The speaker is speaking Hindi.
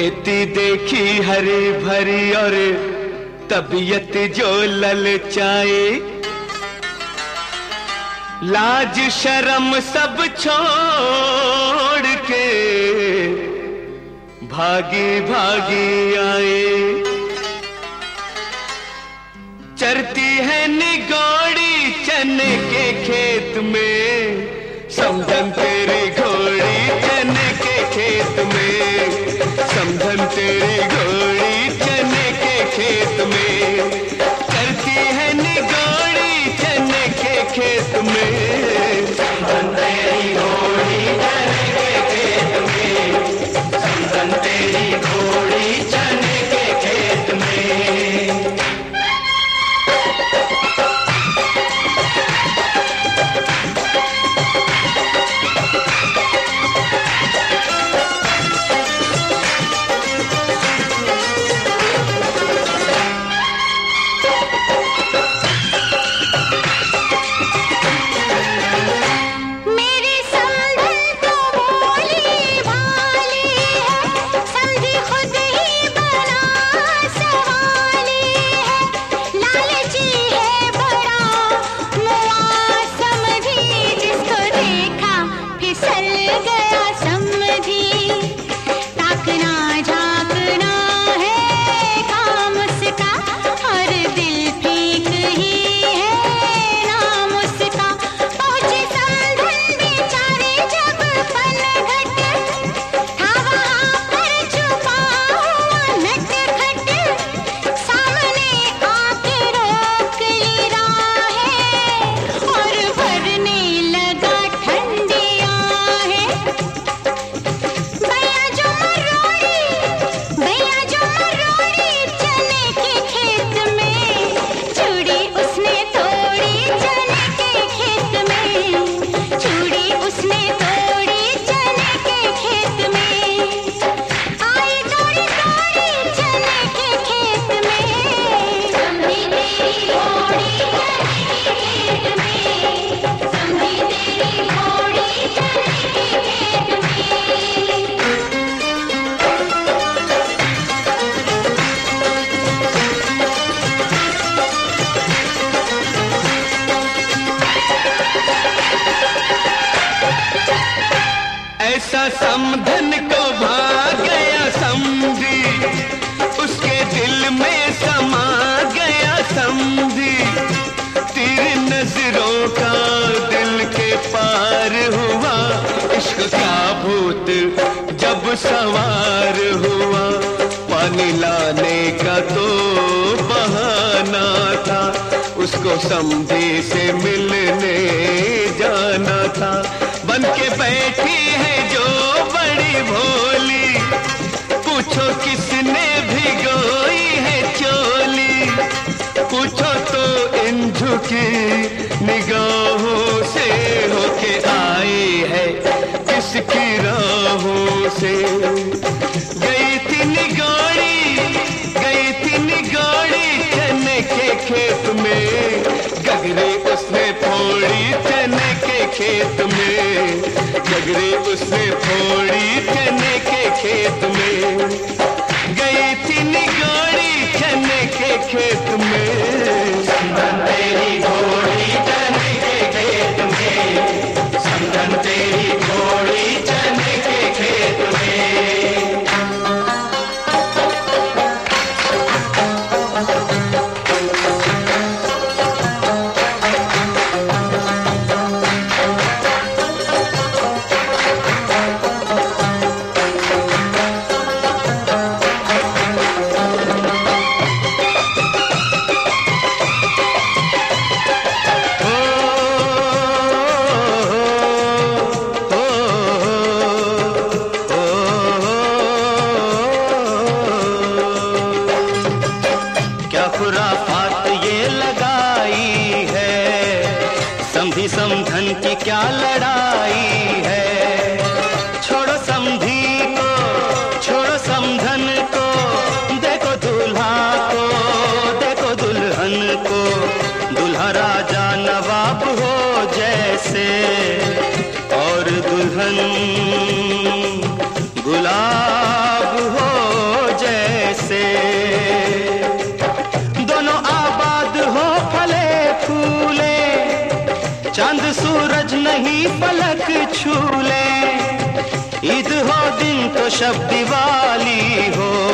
खेती देखी हरी भरी और तबीयत जो ललचाए लाज, शर्म सब छोड़ के भागी भागी आए। चरती है निगोड़ी चने के खेत में, समझन to me. गया समधन को भा गया समझी। उसके दिल में समा गया समझी। तेरी नज़रों का दिल के पार हुआ। इश्क का भूत जब सवार हुआ। को समझे से मिलने जाना था। बन के बैठी है जो बड़ी भोली। पूछो किसने भिगोई है चोली। पूछो तो इन झुकी निगाहों से होके आई है। किसकी राहों से? से थोड़ी समधी समझन की क्या लड़ाई है? छोड़ो समझी को, छोड़ो समझन को, देखो दूल्हा को, देखो दुल्हन को। दूल्हा राजा नवाब हो जैसे, और दुल्हन पलक छूले ईद हो दिन तो शब दिवाली हो।